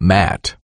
Matt.